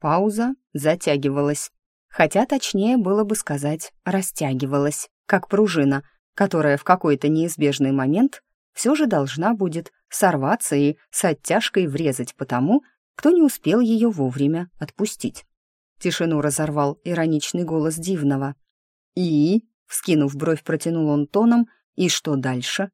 Пауза затягивалась. Хотя точнее было бы сказать «растягивалась», как пружина, которая в какой-то неизбежный момент все же должна будет сорваться и с оттяжкой врезать по тому, кто не успел ее вовремя отпустить. Тишину разорвал ироничный голос Дивного. «И?» — вскинув бровь, протянул он тоном. «И что дальше?»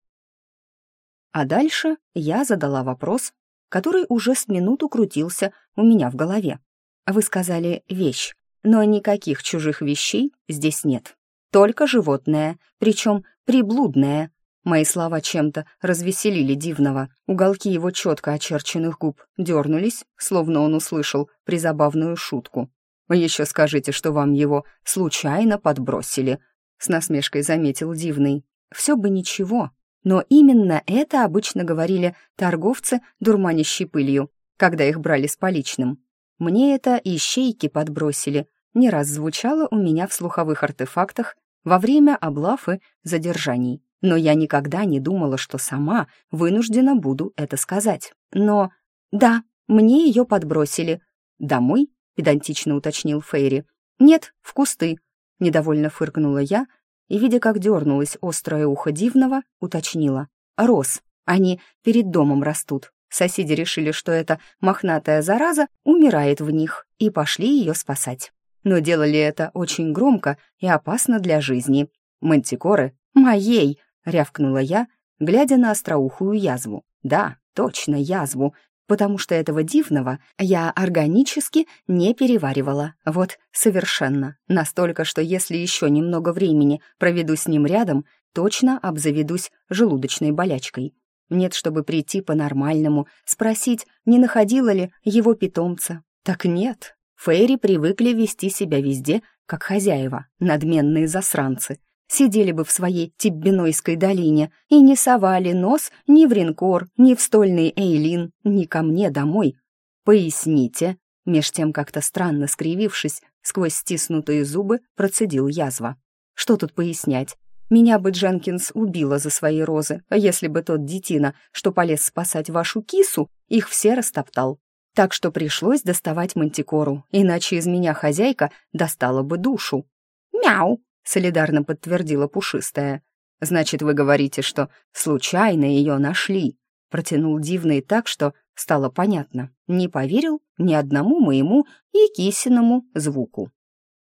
А дальше я задала вопрос, который уже с минуту крутился у меня в голове. Вы сказали «вещь», но никаких чужих вещей здесь нет. Только животное, причем приблудное. Мои слова чем-то развеселили Дивного. Уголки его четко очерченных губ дернулись, словно он услышал призабавную шутку. «Еще скажите, что вам его случайно подбросили», — с насмешкой заметил Дивный. «Все бы ничего, но именно это обычно говорили торговцы, дурманящей пылью, когда их брали с поличным. Мне это ищейки подбросили, не раз звучало у меня в слуховых артефактах во время облав и задержаний. Но я никогда не думала, что сама вынуждена буду это сказать. Но да, мне ее подбросили. «Домой?» — педантично уточнил Фейри. «Нет, в кусты», — недовольно фыркнула я, и, видя, как дернулось острое ухо дивного, уточнила. «Рос. Они перед домом растут. Соседи решили, что эта мохнатая зараза умирает в них, и пошли ее спасать. Но делали это очень громко и опасно для жизни. «Мантикоры? Моей!» — рявкнула я, глядя на остроухую язву. «Да, точно язву, потому что этого дивного я органически не переваривала. Вот совершенно. Настолько, что если еще немного времени проведу с ним рядом, точно обзаведусь желудочной болячкой. Нет, чтобы прийти по-нормальному, спросить, не находила ли его питомца. Так нет. Фейри привыкли вести себя везде, как хозяева, надменные засранцы сидели бы в своей Тиббинойской долине и не совали нос ни в Ринкор, ни в стольный Эйлин, ни ко мне домой. Поясните, меж тем как-то странно скривившись, сквозь стиснутые зубы процедил язва. Что тут пояснять? Меня бы Дженкинс убила за свои розы, а если бы тот детина, что полез спасать вашу кису, их все растоптал. Так что пришлось доставать мантикору, иначе из меня хозяйка достала бы душу. «Мяу!» солидарно подтвердила пушистая. «Значит, вы говорите, что случайно ее нашли?» Протянул дивный так, что стало понятно. Не поверил ни одному моему и кисиному звуку.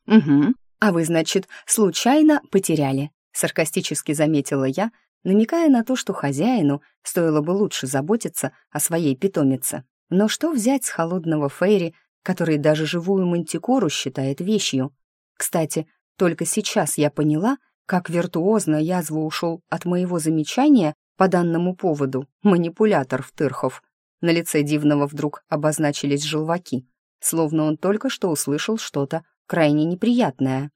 «Угу, а вы, значит, случайно потеряли», саркастически заметила я, намекая на то, что хозяину стоило бы лучше заботиться о своей питомице. Но что взять с холодного Фейри, который даже живую мантикору считает вещью? Кстати, только сейчас я поняла, как виртуозно язва ушел от моего замечания по данному поводу манипулятор в тырхов. На лице дивного вдруг обозначились желваки, словно он только что услышал что-то крайне неприятное.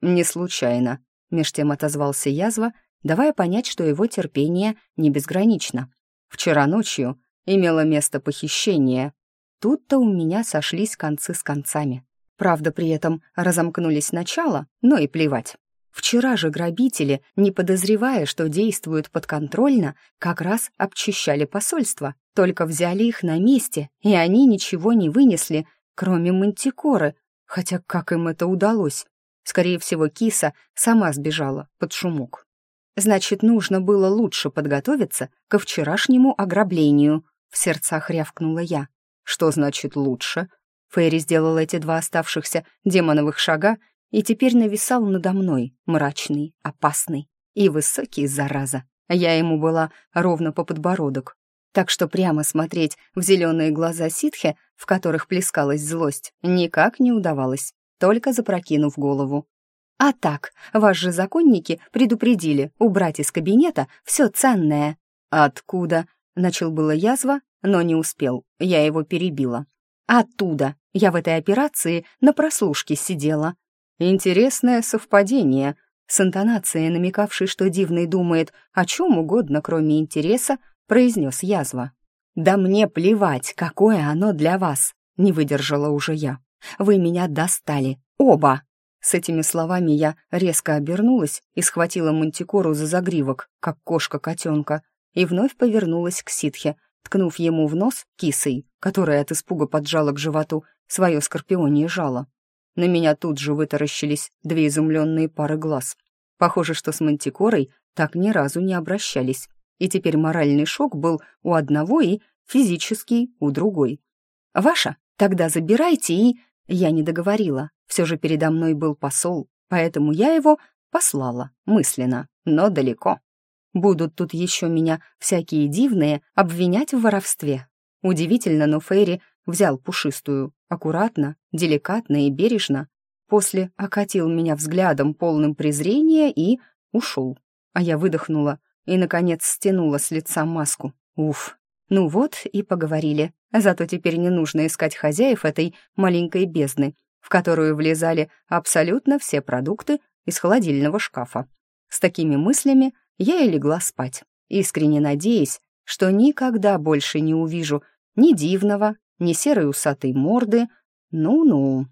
«Не случайно», — меж тем отозвался язва, давая понять, что его терпение не безгранично. «Вчера ночью имело место похищение. Тут-то у меня сошлись концы с концами. Правда, при этом разомкнулись начало, но и плевать. Вчера же грабители, не подозревая, что действуют подконтрольно, как раз обчищали посольство, только взяли их на месте, и они ничего не вынесли, кроме мантикоры, хотя как им это удалось? Скорее всего, киса сама сбежала под шумок. Значит, нужно было лучше подготовиться ко вчерашнему ограблению, в сердцах рявкнула я. Что значит лучше? Фейри сделал эти два оставшихся демоновых шага и теперь нависал надо мной, мрачный, опасный и высокий, зараза. Я ему была ровно по подбородок, так что прямо смотреть в зеленые глаза ситхи, в которых плескалась злость, никак не удавалось, только запрокинув голову. «А так, вас же законники предупредили убрать из кабинета все ценное». «Откуда?» — начал было язва, но не успел, я его перебила. «Оттуда. Я в этой операции на прослушке сидела. Интересное совпадение. С интонацией, намекавшей, что Дивный думает о чем угодно, кроме интереса, произнес язва. «Да мне плевать, какое оно для вас!» — не выдержала уже я. «Вы меня достали. Оба!» С этими словами я резко обернулась и схватила мантикору за загривок, как кошка котенка, и вновь повернулась к ситхе, ткнув ему в нос кисой, которая от испуга поджала к животу свое скорпионье жало. На меня тут же вытаращились две изумленные пары глаз. Похоже, что с мантикорой так ни разу не обращались. И теперь моральный шок был у одного и физический у другой. «Ваша? Тогда забирайте и...» Я не договорила. Все же передо мной был посол, поэтому я его послала мысленно, но далеко. Будут тут еще меня всякие дивные обвинять в воровстве. Удивительно, но Фейри взял пушистую, аккуратно, деликатно и бережно, после окатил меня взглядом полным презрения и ушел. А я выдохнула и, наконец, стянула с лица маску. Уф, ну вот и поговорили. Зато теперь не нужно искать хозяев этой маленькой бездны, в которую влезали абсолютно все продукты из холодильного шкафа. С такими мыслями я и легла спать, искренне надеясь, что никогда больше не увижу ни дивного, ни серой усатой морды. Ну-ну.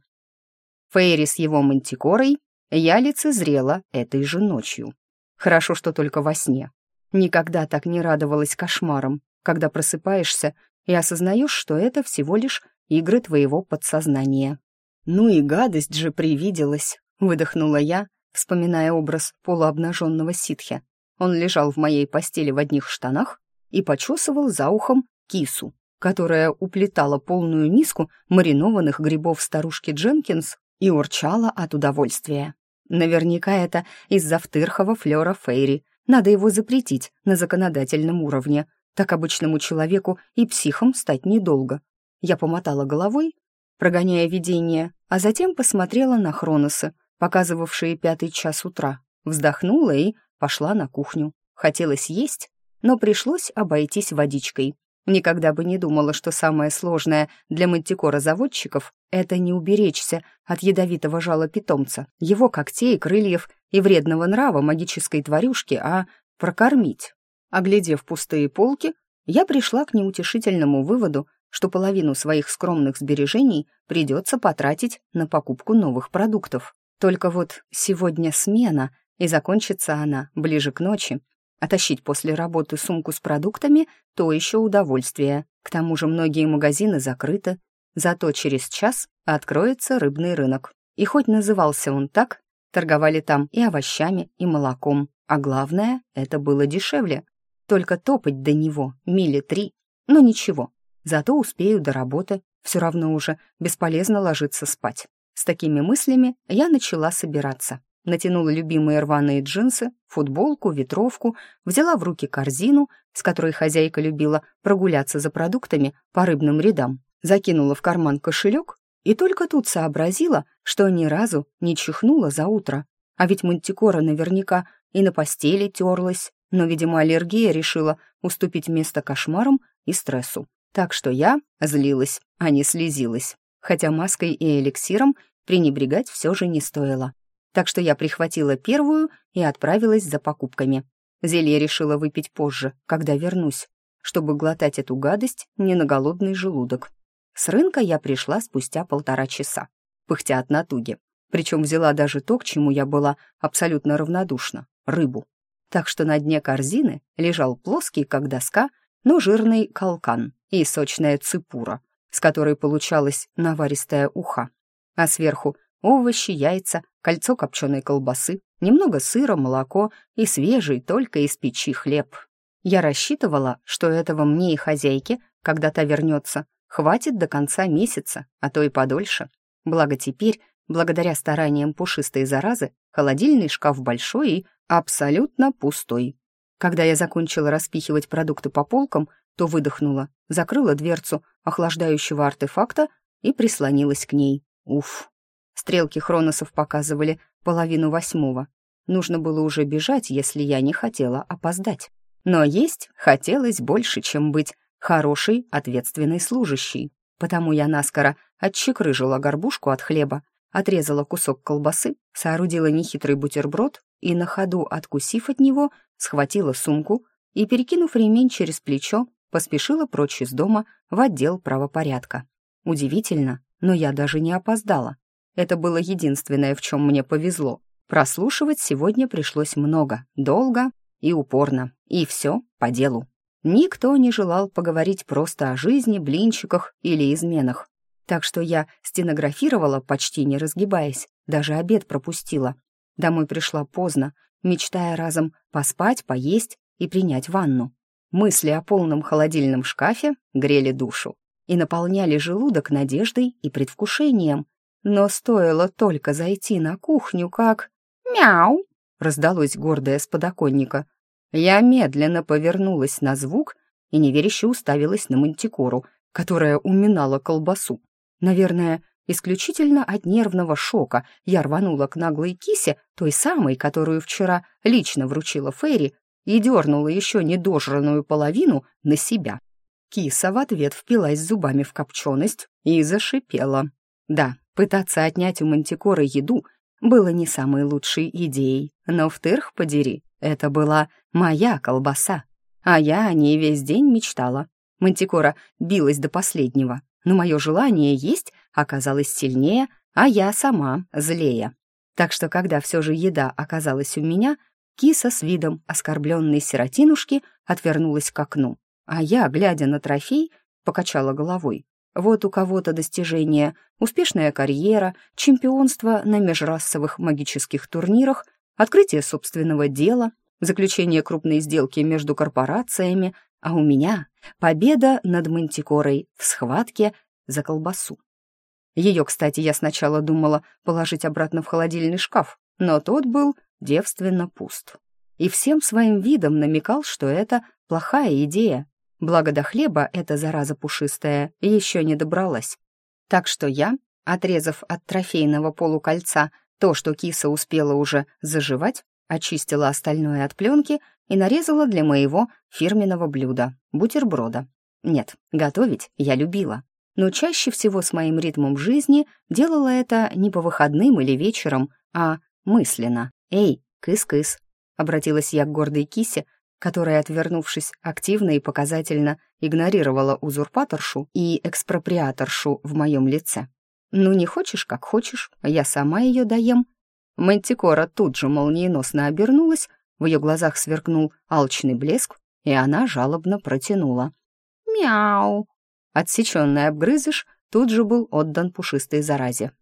Фейри с его мантикорой я лицезрела этой же ночью. Хорошо, что только во сне. Никогда так не радовалась кошмарам, когда просыпаешься и осознаешь, что это всего лишь игры твоего подсознания. «Ну и гадость же привиделась», — выдохнула я, вспоминая образ полуобнаженного ситхя. Он лежал в моей постели в одних штанах и почесывал за ухом кису, которая уплетала полную миску маринованных грибов старушки Дженкинс и урчала от удовольствия. Наверняка это из-за втырхого флера Фейри. Надо его запретить на законодательном уровне. Так обычному человеку и психом стать недолго. Я помотала головой, прогоняя видение, а затем посмотрела на Хроносы, показывавшие пятый час утра, вздохнула и пошла на кухню. Хотелось есть, но пришлось обойтись водичкой. Никогда бы не думала, что самое сложное для мантикора-заводчиков — это не уберечься от ядовитого жала питомца, его когтей, крыльев и вредного нрава магической тварюшки, а прокормить. Оглядев пустые полки, я пришла к неутешительному выводу, что половину своих скромных сбережений придется потратить на покупку новых продуктов. Только вот сегодня смена, и закончится она ближе к ночи, а тащить после работы сумку с продуктами — то еще удовольствие. К тому же многие магазины закрыты. Зато через час откроется рыбный рынок. И хоть назывался он так, торговали там и овощами, и молоком. А главное, это было дешевле. Только топать до него мили три. Но ничего, зато успею до работы. Все равно уже бесполезно ложиться спать. С такими мыслями я начала собираться натянула любимые рваные джинсы, футболку, ветровку, взяла в руки корзину, с которой хозяйка любила прогуляться за продуктами по рыбным рядам, закинула в карман кошелек и только тут сообразила, что ни разу не чихнула за утро. А ведь мантикора наверняка и на постели терлась, но, видимо, аллергия решила уступить место кошмарам и стрессу. Так что я злилась, а не слезилась. Хотя маской и эликсиром пренебрегать все же не стоило так что я прихватила первую и отправилась за покупками. Зелье решила выпить позже, когда вернусь, чтобы глотать эту гадость не на голодный желудок. С рынка я пришла спустя полтора часа, пыхтя от натуги. Причем взяла даже то, к чему я была абсолютно равнодушна — рыбу. Так что на дне корзины лежал плоский, как доска, но жирный колкан и сочная ципура, с которой получалась наваристая уха. А сверху овощи, яйца, кольцо копченой колбасы, немного сыра, молоко и свежий только из печи хлеб. Я рассчитывала, что этого мне и хозяйке, когда та вернется, хватит до конца месяца, а то и подольше. Благо теперь, благодаря стараниям пушистой заразы, холодильный шкаф большой и абсолютно пустой. Когда я закончила распихивать продукты по полкам, то выдохнула, закрыла дверцу охлаждающего артефакта и прислонилась к ней. Уф, Стрелки хроносов показывали половину восьмого. Нужно было уже бежать, если я не хотела опоздать. Но есть хотелось больше, чем быть хорошей, ответственной служащей. Потому я наскоро отчекрыжила горбушку от хлеба, отрезала кусок колбасы, соорудила нехитрый бутерброд и на ходу, откусив от него, схватила сумку и, перекинув ремень через плечо, поспешила прочь из дома в отдел правопорядка. Удивительно, но я даже не опоздала. Это было единственное, в чем мне повезло. Прослушивать сегодня пришлось много, долго и упорно, и все по делу. Никто не желал поговорить просто о жизни, блинчиках или изменах. так что я стенографировала, почти не разгибаясь, даже обед пропустила. Домой пришла поздно, мечтая разом поспать, поесть и принять ванну. Мысли о полном холодильном шкафе грели душу и наполняли желудок надеждой и предвкушением. Но стоило только зайти на кухню, как... «Мяу!» — раздалось гордое с подоконника. Я медленно повернулась на звук и неверяще уставилась на мантикору, которая уминала колбасу. Наверное, исключительно от нервного шока я рванула к наглой кисе, той самой, которую вчера лично вручила Ферри, и дернула еще недожранную половину на себя. Киса в ответ впилась зубами в копченость и зашипела. Да, пытаться отнять у мантикоры еду было не самой лучшей идеей, но в тырх подери, это была моя колбаса, а я о ней весь день мечтала. Мантикора билась до последнего, но мое желание есть оказалось сильнее, а я сама злее. Так что, когда все же еда оказалась у меня, киса с видом оскорбленной сиротинушки отвернулась к окну а я, глядя на трофей, покачала головой. Вот у кого-то достижение, успешная карьера, чемпионство на межрасовых магических турнирах, открытие собственного дела, заключение крупной сделки между корпорациями, а у меня победа над Мантикорой в схватке за колбасу. Ее, кстати, я сначала думала положить обратно в холодильный шкаф, но тот был девственно пуст. И всем своим видом намекал, что это плохая идея, Благо до хлеба эта зараза пушистая еще не добралась. Так что я, отрезав от трофейного полукольца то, что киса успела уже заживать, очистила остальное от пленки и нарезала для моего фирменного блюда — бутерброда. Нет, готовить я любила. Но чаще всего с моим ритмом жизни делала это не по выходным или вечерам, а мысленно. «Эй, кыс-кыс!» — обратилась я к гордой кисе, которая, отвернувшись, активно и показательно игнорировала узурпаторшу и экспроприаторшу в моем лице. «Ну, не хочешь, как хочешь, я сама ее доем». Мантикора тут же молниеносно обернулась, в ее глазах сверкнул алчный блеск, и она жалобно протянула. «Мяу!» Отсеченный обгрызыш тут же был отдан пушистой заразе.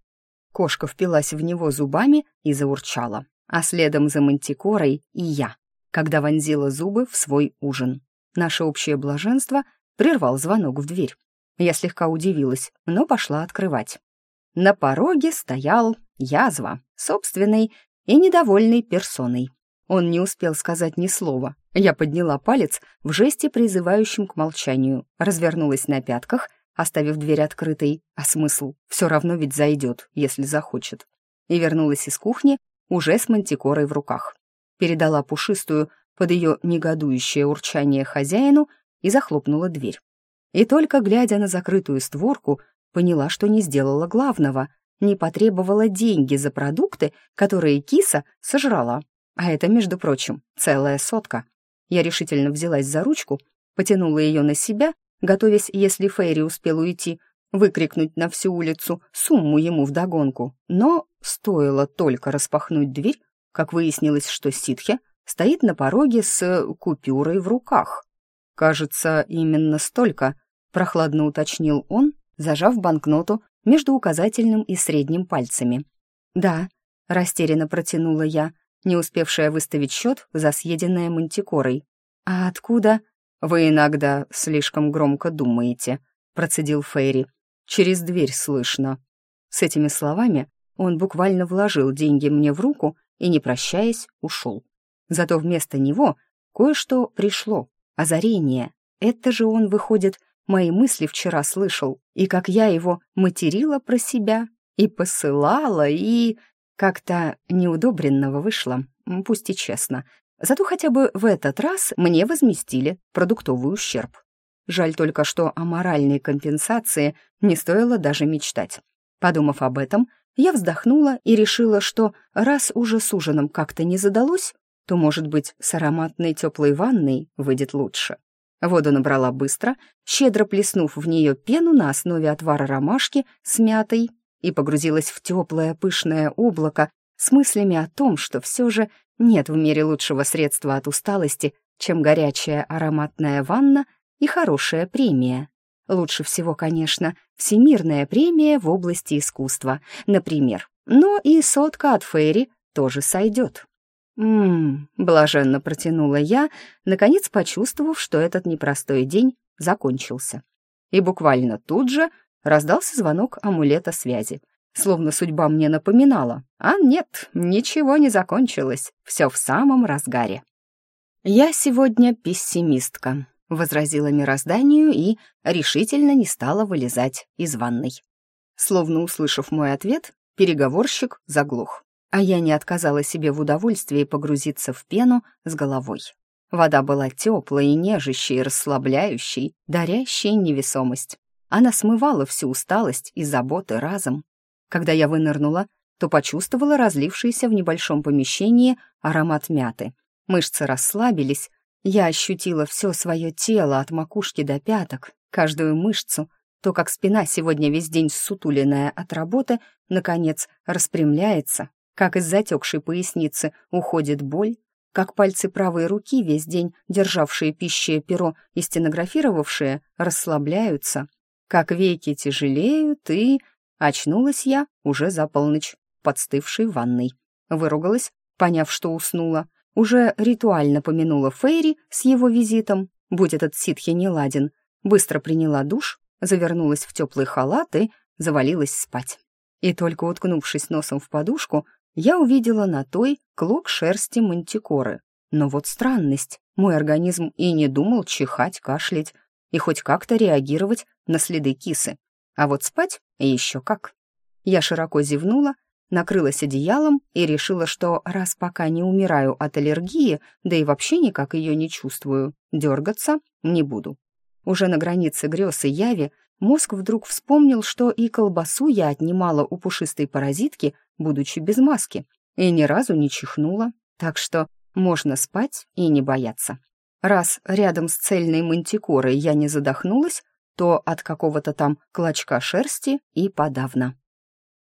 Кошка впилась в него зубами и заурчала, а следом за мантикорой и я когда вонзила зубы в свой ужин. Наше общее блаженство прервал звонок в дверь. Я слегка удивилась, но пошла открывать. На пороге стоял язва, собственной и недовольной персоной. Он не успел сказать ни слова. Я подняла палец в жесте, призывающем к молчанию, развернулась на пятках, оставив дверь открытой, а смысл все равно ведь зайдет, если захочет. И вернулась из кухни уже с мантикорой в руках передала пушистую под ее негодующее урчание хозяину и захлопнула дверь. И только глядя на закрытую створку, поняла, что не сделала главного, не потребовала деньги за продукты, которые киса сожрала. А это, между прочим, целая сотка. Я решительно взялась за ручку, потянула ее на себя, готовясь, если Фейри успел уйти, выкрикнуть на всю улицу сумму ему вдогонку. Но стоило только распахнуть дверь, как выяснилось, что ситхи стоит на пороге с купюрой в руках. «Кажется, именно столько», — прохладно уточнил он, зажав банкноту между указательным и средним пальцами. «Да», — растерянно протянула я, не успевшая выставить счет за съеденное мантикорой. «А откуда?» «Вы иногда слишком громко думаете», — процедил Фейри. «Через дверь слышно». С этими словами он буквально вложил деньги мне в руку и, не прощаясь, ушел. Зато вместо него кое-что пришло, озарение. Это же он, выходит, мои мысли вчера слышал, и как я его материла про себя, и посылала, и... Как-то неудобренного вышло, пусть и честно. Зато хотя бы в этот раз мне возместили продуктовый ущерб. Жаль только, что о моральной компенсации не стоило даже мечтать. Подумав об этом, я вздохнула и решила, что раз уже с ужином как-то не задалось, то, может быть, с ароматной теплой ванной выйдет лучше. Воду набрала быстро, щедро плеснув в нее пену на основе отвара ромашки с мятой и погрузилась в теплое пышное облако с мыслями о том, что все же нет в мире лучшего средства от усталости, чем горячая ароматная ванна и хорошая премия. Лучше всего, конечно, всемирная премия в области искусства, например. Но и сотка от Фейри тоже сойдет. «М-м-м», блаженно протянула я, наконец почувствовав, что этот непростой день закончился. И буквально тут же раздался звонок амулета связи. Словно судьба мне напоминала. А нет, ничего не закончилось, все в самом разгаре. «Я сегодня пессимистка», — возразила мирозданию и решительно не стала вылезать из ванной. Словно услышав мой ответ, переговорщик заглох а я не отказала себе в удовольствии погрузиться в пену с головой. Вода была теплой и нежащей, расслабляющей, дарящей невесомость. Она смывала всю усталость и заботы разом. Когда я вынырнула, то почувствовала разлившийся в небольшом помещении аромат мяты. Мышцы расслабились, я ощутила все свое тело от макушки до пяток, каждую мышцу, то, как спина сегодня весь день сутуленная от работы, наконец распрямляется, как из затекшей поясницы уходит боль, как пальцы правой руки, весь день державшие пищее перо и стенографировавшие, расслабляются, как веки тяжелеют, и... Очнулась я уже за полночь, подстывшей ванной. Выругалась, поняв, что уснула. Уже ритуально помянула Фейри с его визитом, будь этот ситхи не ладен. Быстро приняла душ, завернулась в теплый халат и завалилась спать. И только уткнувшись носом в подушку, я увидела на той клок шерсти мантикоры. Но вот странность, мой организм и не думал чихать, кашлять и хоть как-то реагировать на следы кисы. А вот спать еще как. Я широко зевнула, накрылась одеялом и решила, что раз пока не умираю от аллергии, да и вообще никак ее не чувствую, дергаться не буду. Уже на границе грез и яви мозг вдруг вспомнил, что и колбасу я отнимала у пушистой паразитки будучи без маски, и ни разу не чихнула, так что можно спать и не бояться. Раз рядом с цельной мантикорой я не задохнулась, то от какого-то там клочка шерсти и подавно.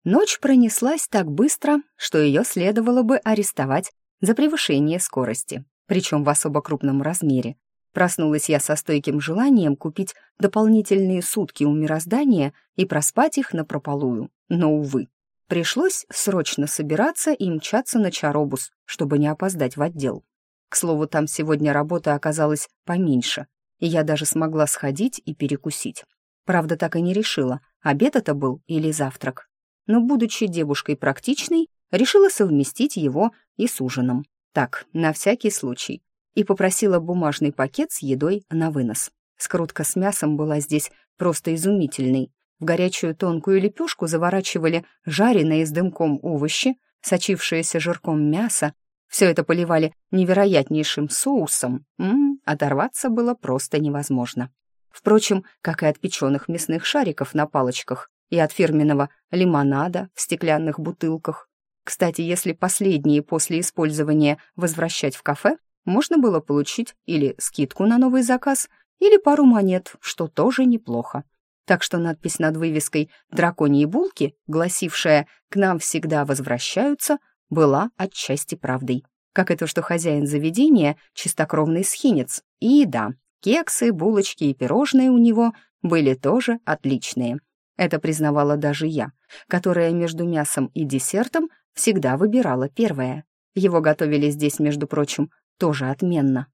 Ночь пронеслась так быстро, что ее следовало бы арестовать за превышение скорости, причем в особо крупном размере. Проснулась я со стойким желанием купить дополнительные сутки у мироздания и проспать их напропалую, но, увы, Пришлось срочно собираться и мчаться на Чаробус, чтобы не опоздать в отдел. К слову, там сегодня работа оказалась поменьше, и я даже смогла сходить и перекусить. Правда, так и не решила, обед это был или завтрак. Но, будучи девушкой практичной, решила совместить его и с ужином. Так, на всякий случай. И попросила бумажный пакет с едой на вынос. Скрутка с мясом была здесь просто изумительной, в горячую тонкую лепешку заворачивали жареные с дымком овощи, сочившееся жирком мясо. Все это поливали невероятнейшим соусом. М -м, оторваться было просто невозможно. Впрочем, как и от печеных мясных шариков на палочках и от фирменного лимонада в стеклянных бутылках. Кстати, если последние после использования возвращать в кафе, можно было получить или скидку на новый заказ, или пару монет, что тоже неплохо так что надпись над вывеской «Драконьи булки», гласившая «К нам всегда возвращаются», была отчасти правдой. Как и то, что хозяин заведения — чистокровный схинец. И да, кексы, булочки и пирожные у него были тоже отличные. Это признавала даже я, которая между мясом и десертом всегда выбирала первое. Его готовили здесь, между прочим, тоже отменно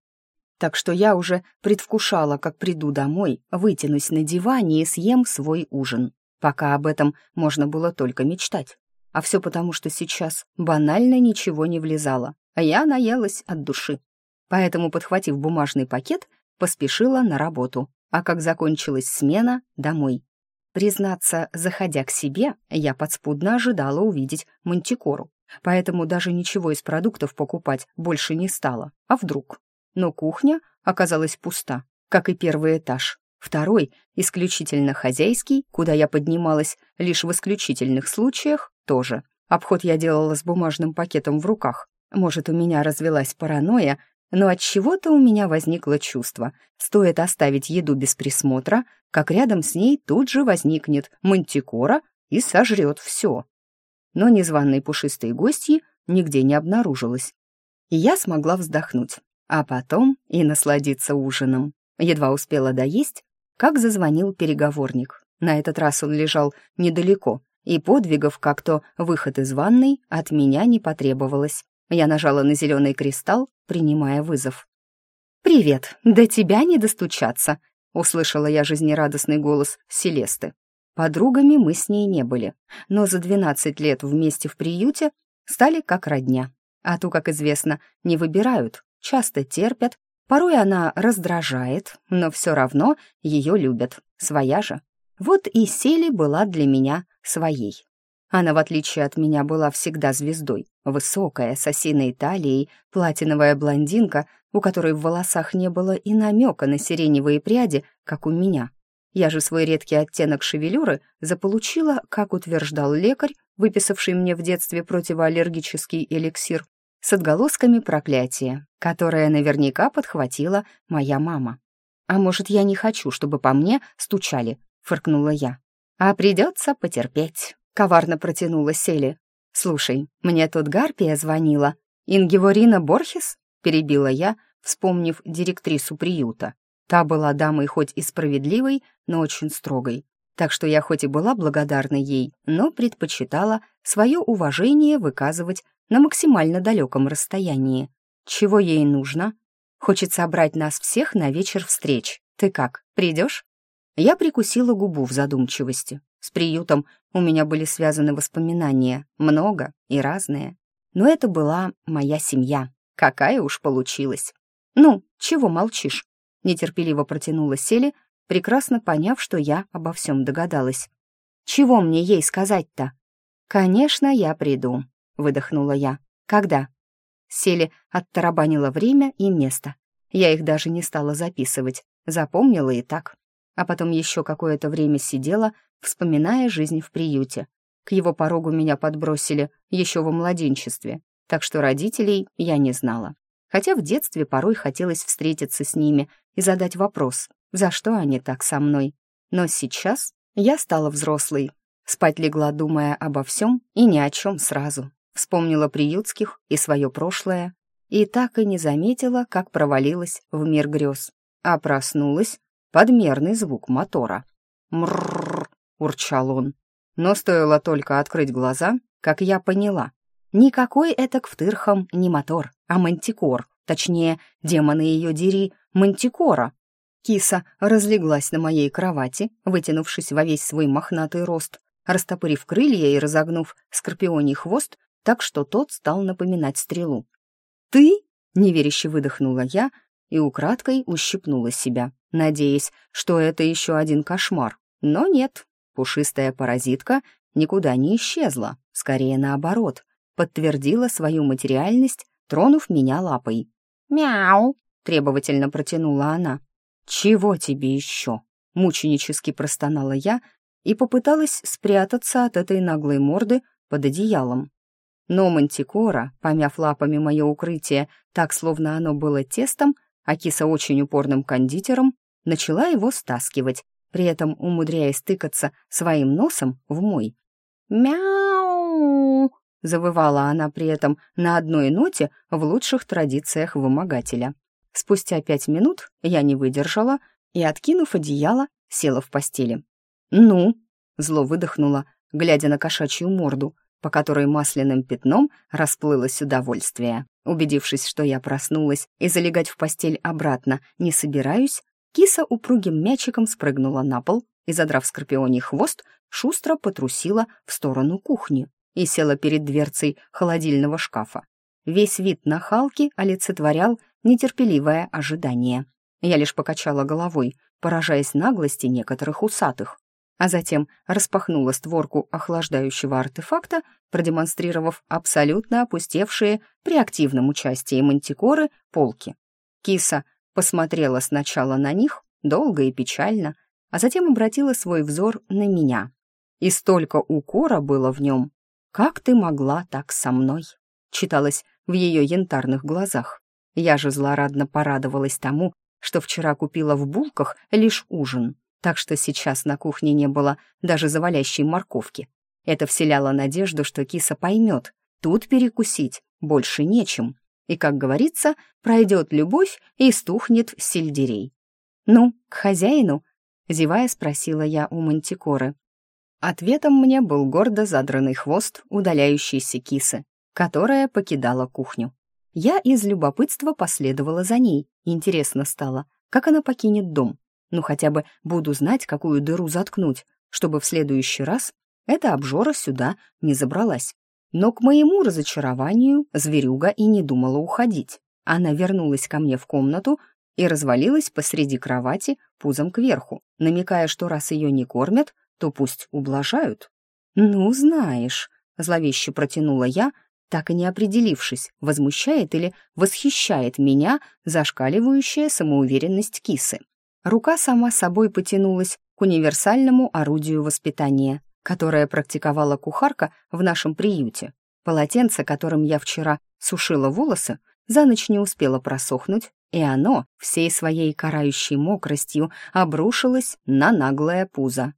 так что я уже предвкушала, как приду домой, вытянусь на диване и съем свой ужин. Пока об этом можно было только мечтать. А все потому, что сейчас банально ничего не влезало, а я наелась от души. Поэтому, подхватив бумажный пакет, поспешила на работу, а как закончилась смена, домой. Признаться, заходя к себе, я подспудно ожидала увидеть мантикору, поэтому даже ничего из продуктов покупать больше не стала. А вдруг? но кухня оказалась пуста, как и первый этаж. Второй, исключительно хозяйский, куда я поднималась лишь в исключительных случаях, тоже. Обход я делала с бумажным пакетом в руках. Может, у меня развелась паранойя, но от чего-то у меня возникло чувство. Стоит оставить еду без присмотра, как рядом с ней тут же возникнет мантикора и сожрет все. Но незваной пушистой гостьи нигде не обнаружилось. И я смогла вздохнуть а потом и насладиться ужином. Едва успела доесть, как зазвонил переговорник. На этот раз он лежал недалеко, и подвигов, как то выход из ванной, от меня не потребовалось. Я нажала на зеленый кристалл, принимая вызов. «Привет, до тебя не достучаться», — услышала я жизнерадостный голос Селесты. Подругами мы с ней не были, но за 12 лет вместе в приюте стали как родня. А ту, как известно, не выбирают, часто терпят, порой она раздражает, но все равно ее любят, своя же. Вот и Сели была для меня своей. Она, в отличие от меня, была всегда звездой. Высокая, с осиной талией, платиновая блондинка, у которой в волосах не было и намека на сиреневые пряди, как у меня. Я же свой редкий оттенок шевелюры заполучила, как утверждал лекарь, выписавший мне в детстве противоаллергический эликсир, с отголосками проклятия, которое наверняка подхватила моя мама. «А может, я не хочу, чтобы по мне стучали?» — фыркнула я. «А придется потерпеть», — коварно протянула Сели. «Слушай, мне тут Гарпия звонила. Ингеворина Борхес?» — перебила я, вспомнив директрису приюта. Та была дамой хоть и справедливой, но очень строгой. Так что я хоть и была благодарна ей, но предпочитала свое уважение выказывать на максимально далеком расстоянии. Чего ей нужно? Хочет собрать нас всех на вечер встреч. Ты как, придешь? Я прикусила губу в задумчивости. С приютом у меня были связаны воспоминания, много и разные. Но это была моя семья. Какая уж получилась. «Ну, чего молчишь?» Нетерпеливо протянула Сели, прекрасно поняв, что я обо всем догадалась. «Чего мне ей сказать-то?» «Конечно, я приду», — выдохнула я. «Когда?» Сели оттарабанила время и место. Я их даже не стала записывать, запомнила и так а потом еще какое-то время сидела, вспоминая жизнь в приюте. К его порогу меня подбросили еще во младенчестве, так что родителей я не знала. Хотя в детстве порой хотелось встретиться с ними и задать вопрос, за что они так со мной. Но сейчас я стала взрослой. Спать легла, думая обо всем и ни о чем сразу. Вспомнила приютских и свое прошлое, и так и не заметила, как провалилась в мир грез. А проснулась подмерный звук мотора. «Мрррр», — урчал он. Но стоило только открыть глаза, как я поняла. Никакой это к втырхам не мотор, а мантикор. Точнее, демоны ее дери, мантикора. Киса разлеглась на моей кровати, вытянувшись во весь свой мохнатый рост, растопырив крылья и разогнув скорпионий хвост, так что тот стал напоминать стрелу. «Ты?» — неверяще выдохнула я и украдкой ущипнула себя надеясь, что это еще один кошмар. Но нет, пушистая паразитка никуда не исчезла, скорее наоборот, подтвердила свою материальность, тронув меня лапой. «Мяу!» — требовательно протянула она. «Чего тебе еще?» — мученически простонала я и попыталась спрятаться от этой наглой морды под одеялом. Но мантикора, помяв лапами мое укрытие так, словно оно было тестом, а киса очень упорным кондитером, начала его стаскивать, при этом умудряясь тыкаться своим носом в мой. «Мяу!» — завывала она при этом на одной ноте в лучших традициях вымогателя. Спустя пять минут я не выдержала и, откинув одеяло, села в постели. «Ну?» — зло выдохнула, глядя на кошачью морду, по которой масляным пятном расплылось удовольствие. Убедившись, что я проснулась и залегать в постель обратно не собираюсь, Киса упругим мячиком спрыгнула на пол и, задрав скорпионий хвост, шустро потрусила в сторону кухни и села перед дверцей холодильного шкафа. Весь вид нахалки олицетворял нетерпеливое ожидание. Я лишь покачала головой, поражаясь наглости некоторых усатых, а затем распахнула створку охлаждающего артефакта, продемонстрировав абсолютно опустевшие при активном участии мантикоры полки. Киса посмотрела сначала на них, долго и печально, а затем обратила свой взор на меня. И столько укора было в нем. «Как ты могла так со мной?» читалось в ее янтарных глазах. Я же злорадно порадовалась тому, что вчера купила в булках лишь ужин, так что сейчас на кухне не было даже завалящей морковки. Это вселяло надежду, что киса поймет, тут перекусить больше нечем. И, как говорится, пройдет любовь и стухнет сельдерей. «Ну, к хозяину?» Зевая спросила я у мантикоры. Ответом мне был гордо задранный хвост удаляющейся кисы, которая покидала кухню. Я из любопытства последовала за ней. Интересно стало, как она покинет дом. Ну, хотя бы буду знать, какую дыру заткнуть, чтобы в следующий раз эта обжора сюда не забралась. Но к моему разочарованию зверюга и не думала уходить. Она вернулась ко мне в комнату и развалилась посреди кровати пузом кверху, намекая, что раз ее не кормят, то пусть ублажают. «Ну, знаешь», — зловеще протянула я, так и не определившись, возмущает или восхищает меня зашкаливающая самоуверенность кисы. Рука сама собой потянулась к универсальному орудию воспитания, которое практиковала кухарка в нашем приюте. Полотенце, которым я вчера сушила волосы, за ночь не успело просохнуть, и оно всей своей карающей мокростью обрушилось на наглое пузо.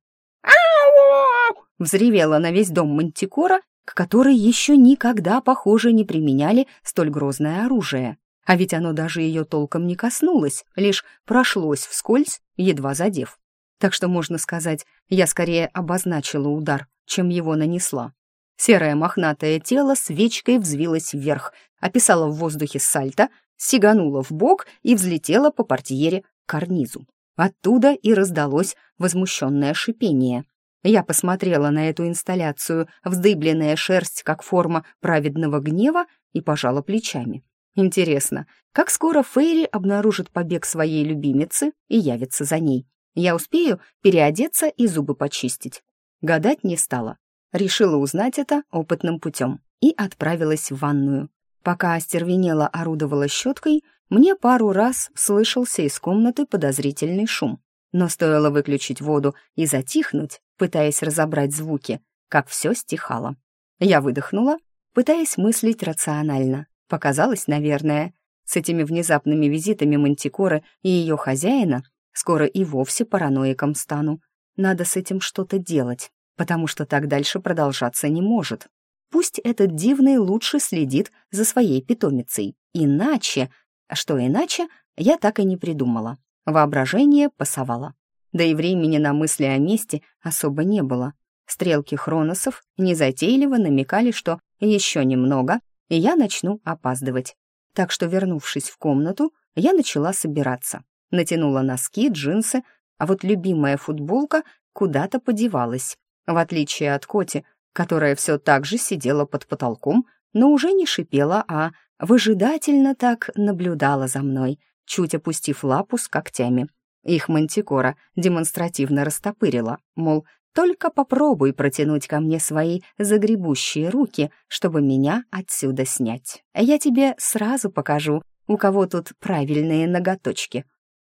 Взревела на весь дом мантикора, к которой еще никогда, похоже, не применяли столь грозное оружие. А ведь оно даже ее толком не коснулось, лишь прошлось вскользь, едва задев. Так что, можно сказать, я скорее обозначила удар, чем его нанесла. Серое мохнатое тело свечкой взвилось вверх, описало в воздухе сальто, сигануло в бок и взлетело по портьере к карнизу. Оттуда и раздалось возмущенное шипение. Я посмотрела на эту инсталляцию, вздыбленная шерсть как форма праведного гнева, и пожала плечами. Интересно, как скоро Фейри обнаружит побег своей любимицы и явится за ней? Я успею переодеться и зубы почистить. Гадать не стала. Решила узнать это опытным путем и отправилась в ванную. Пока остервенело орудовала щеткой, мне пару раз слышался из комнаты подозрительный шум. Но стоило выключить воду и затихнуть, пытаясь разобрать звуки, как все стихало. Я выдохнула, пытаясь мыслить рационально. Показалось, наверное, с этими внезапными визитами Мантикоры и ее хозяина скоро и вовсе параноиком стану. Надо с этим что-то делать, потому что так дальше продолжаться не может. Пусть этот дивный лучше следит за своей питомицей. Иначе... Что иначе, я так и не придумала. Воображение пасовало. Да и времени на мысли о месте особо не было. Стрелки хроносов незатейливо намекали, что еще немного, и я начну опаздывать. Так что, вернувшись в комнату, я начала собираться. Натянула носки, джинсы, а вот любимая футболка куда-то подевалась. В отличие от Коти, которая все так же сидела под потолком, но уже не шипела, а выжидательно так наблюдала за мной, чуть опустив лапу с когтями. Их мантикора демонстративно растопырила, мол, только попробуй протянуть ко мне свои загребущие руки, чтобы меня отсюда снять. Я тебе сразу покажу, у кого тут правильные ноготочки.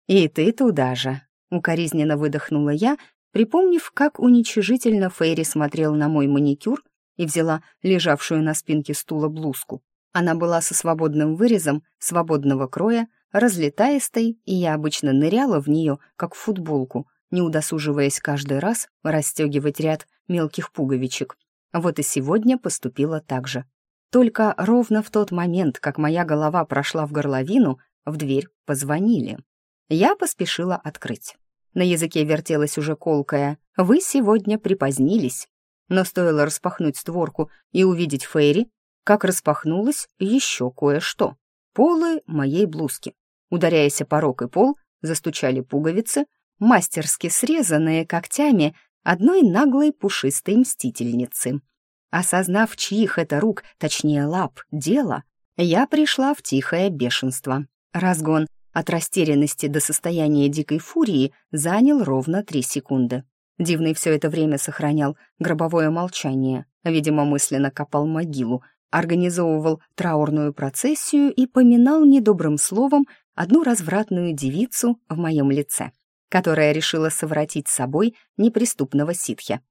И ты туда же, укоризненно выдохнула я, припомнив, как уничижительно Фейри смотрел на мой маникюр и взяла лежавшую на спинке стула блузку. Она была со свободным вырезом, свободного кроя, разлетаистой, и я обычно ныряла в нее, как в футболку, не удосуживаясь каждый раз расстегивать ряд мелких пуговичек. Вот и сегодня поступила так же. Только ровно в тот момент, как моя голова прошла в горловину, в дверь позвонили. Я поспешила открыть. На языке вертелась уже колкая «Вы сегодня припозднились». Но стоило распахнуть створку и увидеть Фейри, как распахнулось еще кое-что. Полы моей блузки. Ударяясь о порог и пол, застучали пуговицы, мастерски срезанные когтями одной наглой пушистой мстительницы. Осознав, чьих это рук, точнее лап, дело, я пришла в тихое бешенство. Разгон от растерянности до состояния дикой фурии занял ровно три секунды. Дивный все это время сохранял гробовое молчание, видимо, мысленно копал могилу, организовывал траурную процессию и поминал недобрым словом одну развратную девицу в моем лице которая решила совратить собой неприступного ситхя.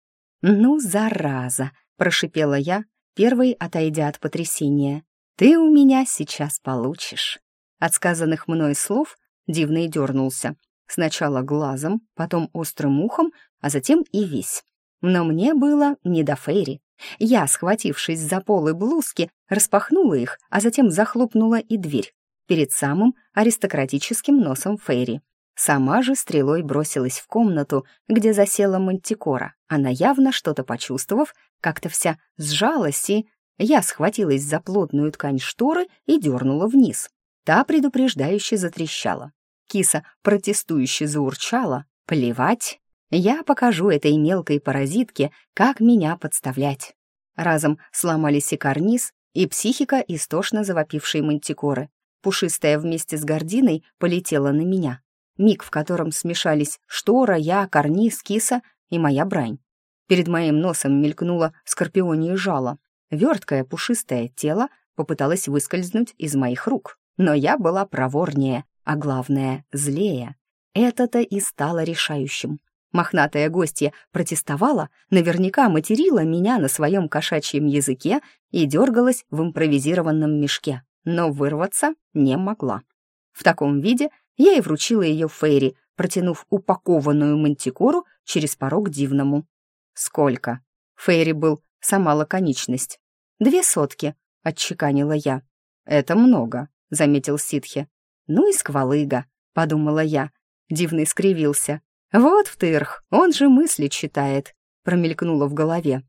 «Ну, зараза!» — прошипела я, первой отойдя от потрясения. «Ты у меня сейчас получишь». От сказанных мной слов дивный дернулся. Сначала глазом, потом острым ухом, а затем и весь. Но мне было не до Фейри. Я, схватившись за полы блузки, распахнула их, а затем захлопнула и дверь перед самым аристократическим носом Фейри. Сама же стрелой бросилась в комнату, где засела мантикора. Она явно что-то почувствовав, как-то вся сжалась, и я схватилась за плотную ткань шторы и дернула вниз. Та предупреждающе затрещала. Киса протестующе заурчала. «Плевать! Я покажу этой мелкой паразитке, как меня подставлять». Разом сломались и карниз, и психика истошно завопившей мантикоры. Пушистая вместе с гординой полетела на меня. Миг, в котором смешались штора, я, карниз, киса и моя брань. Перед моим носом мелькнуло скорпионие жало. Верткое пушистое тело попыталось выскользнуть из моих рук, но я была проворнее, а главное — злее. Это-то и стало решающим. Мохнатая гостья протестовала, наверняка материла меня на своем кошачьем языке и дергалась в импровизированном мешке, но вырваться не могла. В таком виде я и вручила ее Фейри, протянув упакованную мантикору через порог дивному. «Сколько?» Фейри был сама лаконичность. «Две сотки», — отчеканила я. «Это много», — заметил ситхи. «Ну и сквалыга», — подумала я. Дивный скривился. «Вот втырх, он же мысли читает», — промелькнуло в голове.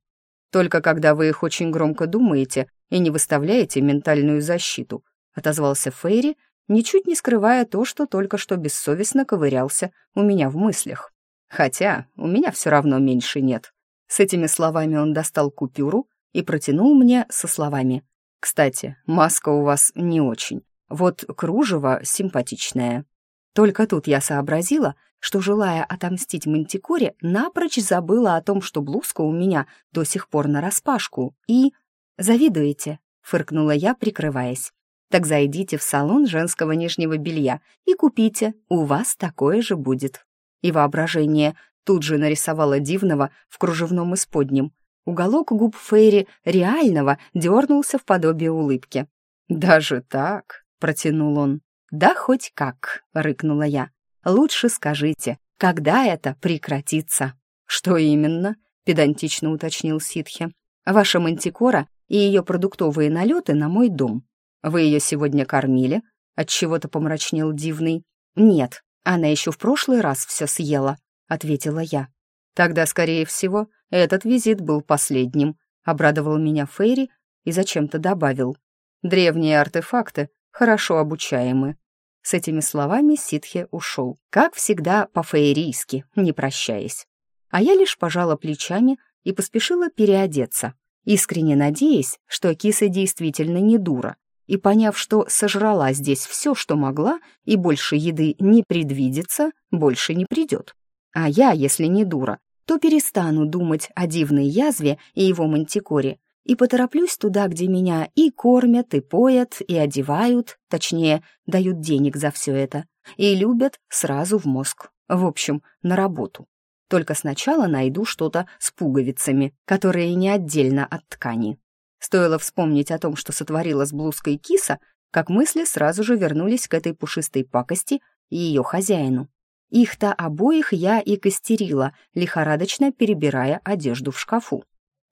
«Только когда вы их очень громко думаете и не выставляете ментальную защиту», — отозвался Фейри, ничуть не скрывая то, что только что бессовестно ковырялся у меня в мыслях. Хотя у меня все равно меньше нет. С этими словами он достал купюру и протянул мне со словами. «Кстати, маска у вас не очень. Вот кружево симпатичное». Только тут я сообразила, что, желая отомстить Мантикоре, напрочь забыла о том, что блузка у меня до сих пор нараспашку, и... «Завидуете?» — фыркнула я, прикрываясь. «Так зайдите в салон женского нижнего белья и купите, у вас такое же будет». И воображение тут же нарисовало дивного в кружевном исподнем. Уголок губ Фейри реального дернулся в подобие улыбки. «Даже так?» — протянул он. «Да хоть как», — рыкнула я. «Лучше скажите, когда это прекратится?» «Что именно?» — педантично уточнил Ситхи. «Ваша мантикора и ее продуктовые налеты на мой дом. Вы ее сегодня кормили?» Отчего-то помрачнел Дивный. «Нет, она еще в прошлый раз все съела», — ответила я. «Тогда, скорее всего, этот визит был последним», — обрадовал меня Фейри и зачем-то добавил. «Древние артефакты хорошо обучаемы. С этими словами ситхи ушел, как всегда по-феерийски, не прощаясь. А я лишь пожала плечами и поспешила переодеться, искренне надеясь, что киса действительно не дура, и поняв, что сожрала здесь все, что могла, и больше еды не предвидится, больше не придет. А я, если не дура, то перестану думать о дивной язве и его мантикоре и потороплюсь туда, где меня и кормят, и поят, и одевают, точнее, дают денег за все это, и любят сразу в мозг, в общем, на работу. Только сначала найду что-то с пуговицами, которые не отдельно от ткани. Стоило вспомнить о том, что сотворила с блузкой киса, как мысли сразу же вернулись к этой пушистой пакости и ее хозяину. Их-то обоих я и костерила, лихорадочно перебирая одежду в шкафу.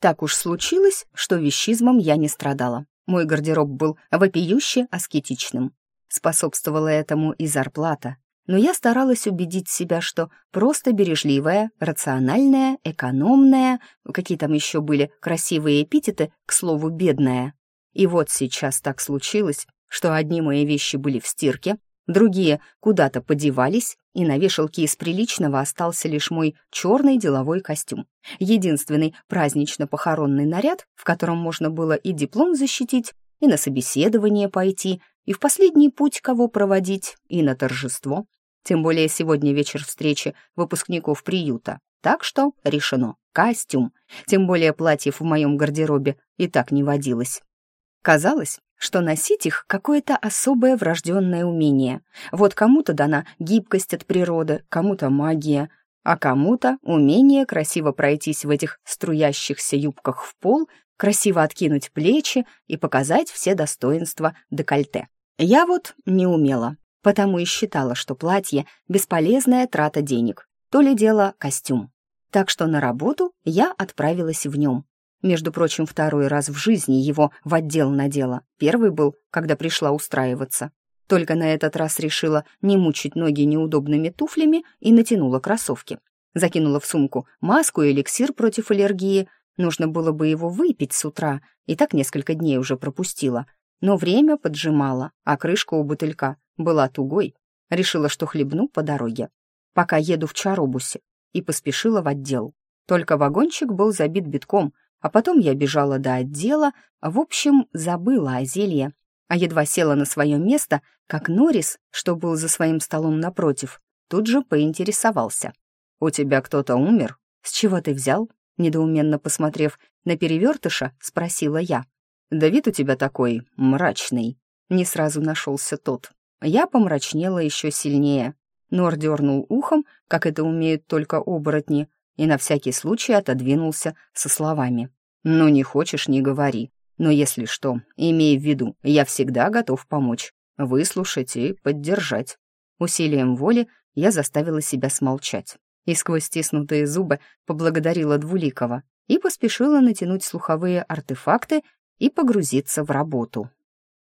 Так уж случилось, что вещизмом я не страдала. Мой гардероб был вопиюще аскетичным. Способствовала этому и зарплата. Но я старалась убедить себя, что просто бережливая, рациональная, экономная, какие там еще были красивые эпитеты, к слову, бедная. И вот сейчас так случилось, что одни мои вещи были в стирке, другие куда-то подевались, и на вешалке из приличного остался лишь мой черный деловой костюм. Единственный празднично-похоронный наряд, в котором можно было и диплом защитить, и на собеседование пойти, и в последний путь кого проводить, и на торжество. Тем более сегодня вечер встречи выпускников приюта. Так что решено. Костюм. Тем более платьев в моем гардеробе и так не водилось. Казалось, что носить их какое-то особое врожденное умение. Вот кому-то дана гибкость от природы, кому-то магия, а кому-то умение красиво пройтись в этих струящихся юбках в пол, красиво откинуть плечи и показать все достоинства декольте. Я вот не умела, потому и считала, что платье — бесполезная трата денег, то ли дело костюм. Так что на работу я отправилась в нем, между прочим, второй раз в жизни его в отдел надела. Первый был, когда пришла устраиваться. Только на этот раз решила не мучить ноги неудобными туфлями и натянула кроссовки. Закинула в сумку маску и эликсир против аллергии. Нужно было бы его выпить с утра, и так несколько дней уже пропустила. Но время поджимало, а крышка у бутылька была тугой. Решила, что хлебну по дороге, пока еду в чаробусе, и поспешила в отдел. Только вагончик был забит битком, а потом я бежала до отдела, в общем, забыла о зелье. А едва села на свое место, как Норрис, что был за своим столом напротив, тут же поинтересовался. «У тебя кто-то умер? С чего ты взял?» Недоуменно посмотрев на перевертыша, спросила я. «Да вид у тебя такой мрачный». Не сразу нашелся тот. Я помрачнела еще сильнее. Нор дернул ухом, как это умеют только оборотни, и на всякий случай отодвинулся со словами. «Ну, не хочешь, не говори. Но если что, имей в виду, я всегда готов помочь, выслушать и поддержать». Усилием воли я заставила себя смолчать и сквозь стиснутые зубы поблагодарила Двуликова и поспешила натянуть слуховые артефакты и погрузиться в работу.